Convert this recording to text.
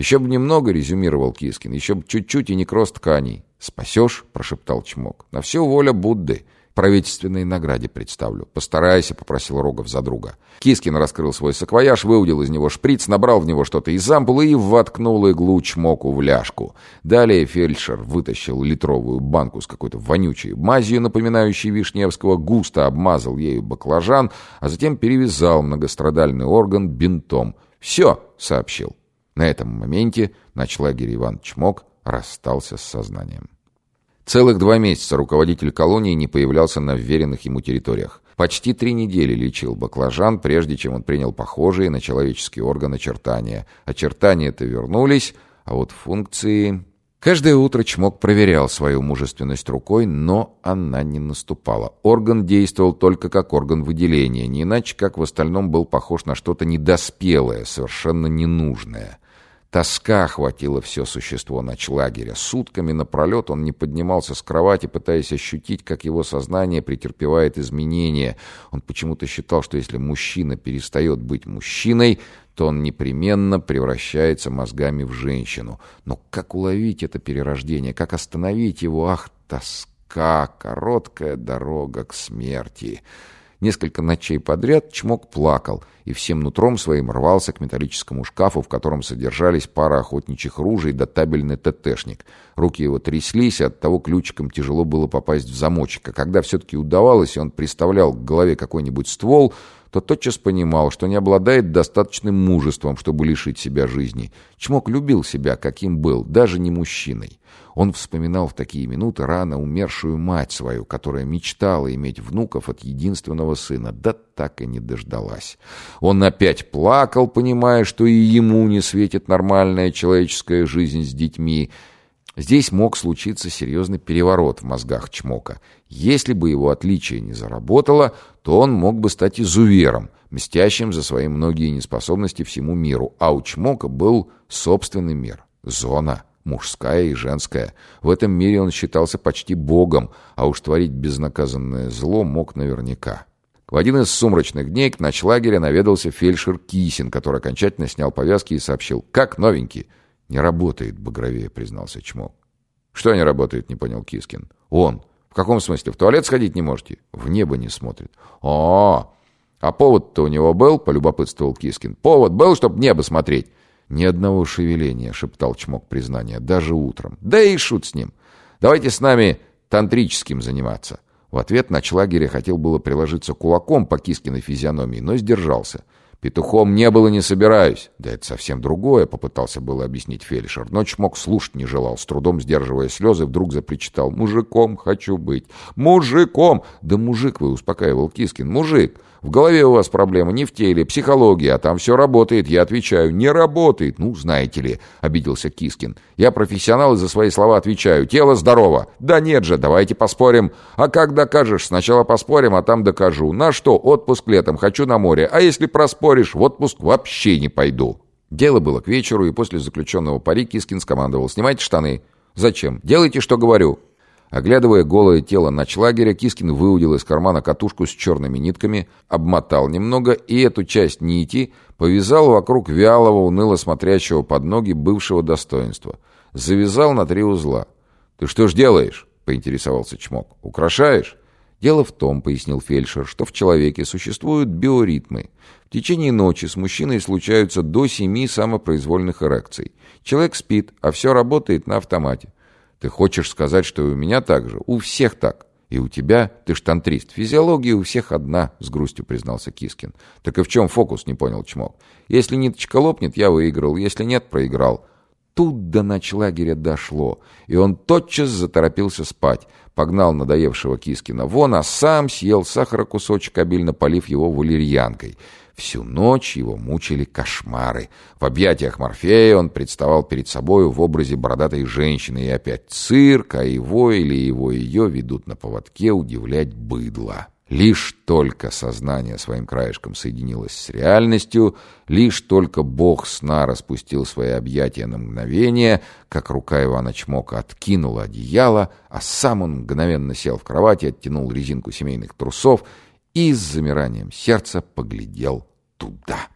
«Еще бы немного», — резюмировал Кискин, — «еще бы чуть-чуть и некроз тканей». «Спасешь?» — прошептал Чмок. «На все воля Будды. К правительственной награде представлю. Постарайся», — попросил Рогов за друга. Кискин раскрыл свой саквояж, выудил из него шприц, набрал в него что-то из ампулы и воткнул иглу Чмоку в ляжку. Далее фельдшер вытащил литровую банку с какой-то вонючей мазью, напоминающей Вишневского, густо обмазал ею баклажан, а затем перевязал многострадальный орган бинтом. «Все», — сообщил. На этом моменте начлагерь Иван Чмок расстался с сознанием. Целых два месяца руководитель колонии не появлялся на вверенных ему территориях. Почти три недели лечил баклажан, прежде чем он принял похожие на человеческий орган очертания. Очертания-то вернулись, а вот функции... Каждое утро Чмок проверял свою мужественность рукой, но она не наступала. Орган действовал только как орган выделения, не иначе как в остальном был похож на что-то недоспелое, совершенно ненужное. Тоска охватила все существо ночлагеря. Сутками напролет он не поднимался с кровати, пытаясь ощутить, как его сознание претерпевает изменения. Он почему-то считал, что если мужчина перестает быть мужчиной, то он непременно превращается мозгами в женщину. Но как уловить это перерождение? Как остановить его? Ах, тоска! Короткая дорога к смерти!» Несколько ночей подряд Чмок плакал и всем нутром своим рвался к металлическому шкафу, в котором содержались пара охотничьих ружей да табельный ТТшник. Руки его тряслись, и оттого ключиком тяжело было попасть в замочек. А когда все-таки удавалось, и он приставлял к голове какой-нибудь ствол, то тотчас понимал, что не обладает достаточным мужеством, чтобы лишить себя жизни. Чмок любил себя, каким был, даже не мужчиной. Он вспоминал в такие минуты рано умершую мать свою, которая мечтала иметь внуков от единственного сына, да так и не дождалась. Он опять плакал, понимая, что и ему не светит нормальная человеческая жизнь с детьми. Здесь мог случиться серьезный переворот в мозгах Чмока. Если бы его отличие не заработало, то он мог бы стать изувером, мстящим за свои многие неспособности всему миру, а у Чмока был собственный мир, зона мужская и женская. В этом мире он считался почти богом, а уж творить безнаказанное зло мог наверняка. В один из сумрачных дней к ночлагеря наведался фельдшер Кисин, который окончательно снял повязки и сообщил «Как новенький?» «Не работает, багровее», — признался Чмок. «Что не работает?» — не понял Кискин. «Он. В каком смысле? В туалет сходить не можете?» «В небо не смотрит». «О, а повод-то у него был?» — полюбопытствовал Кискин. «Повод был, чтобы небо смотреть?» «Ни одного шевеления», — шептал Чмок признания, — «даже утром». «Да и шут с ним. Давайте с нами тантрическим заниматься». В ответ начлагеря хотел было приложиться кулаком по Кискиной физиономии, но сдержался. «Петухом не было, не собираюсь». «Да это совсем другое», — попытался было объяснить фельдшер. Но Чмок слушать не желал, с трудом сдерживая слезы, вдруг запричитал. «Мужиком хочу быть! Мужиком!» «Да мужик вы», — успокаивал Кискин, — «мужик! В голове у вас проблема не в теле, психология, а там все работает. Я отвечаю, не работает. Ну, знаете ли, обиделся Кискин. Я профессионал и за свои слова отвечаю. Тело здорово. Да нет же, давайте поспорим. А как докажешь? Сначала поспорим, а там докажу. На что? Отпуск летом, хочу на море. А если проспоришь, в отпуск вообще не пойду. Дело было к вечеру, и после заключенного пари Кискин скомандовал. «Снимайте штаны». «Зачем? Делайте, что говорю». Оглядывая голое тело начлагеря, Кискин выудил из кармана катушку с черными нитками, обмотал немного и эту часть нити повязал вокруг вялого, уныло смотрящего под ноги бывшего достоинства. Завязал на три узла. «Ты что ж делаешь?» — поинтересовался Чмок. «Украшаешь?» «Дело в том, — пояснил фельдшер, — что в человеке существуют биоритмы. В течение ночи с мужчиной случаются до семи самопроизвольных эрекций. Человек спит, а все работает на автомате. Ты хочешь сказать, что и у меня так же? У всех так. И у тебя, ты ж тантрист. Физиология у всех одна, с грустью признался Кискин. Так и в чем фокус, не понял Чмок. Если ниточка лопнет, я выиграл. Если нет, проиграл. Тут до начлагеря дошло, и он тотчас заторопился спать. Погнал надоевшего Кискина вон, а сам съел сахарокусочек, обильно полив его валерьянкой. Всю ночь его мучили кошмары. В объятиях Морфея он представал перед собою в образе бородатой женщины, и опять цирк, а его или его ее ведут на поводке удивлять быдло. Лишь только сознание своим краешком соединилось с реальностью, лишь только бог сна распустил свои объятия на мгновение, как рука Ивана Чмока откинула одеяло, а сам он мгновенно сел в кровати, оттянул резинку семейных трусов и с замиранием сердца поглядел туда.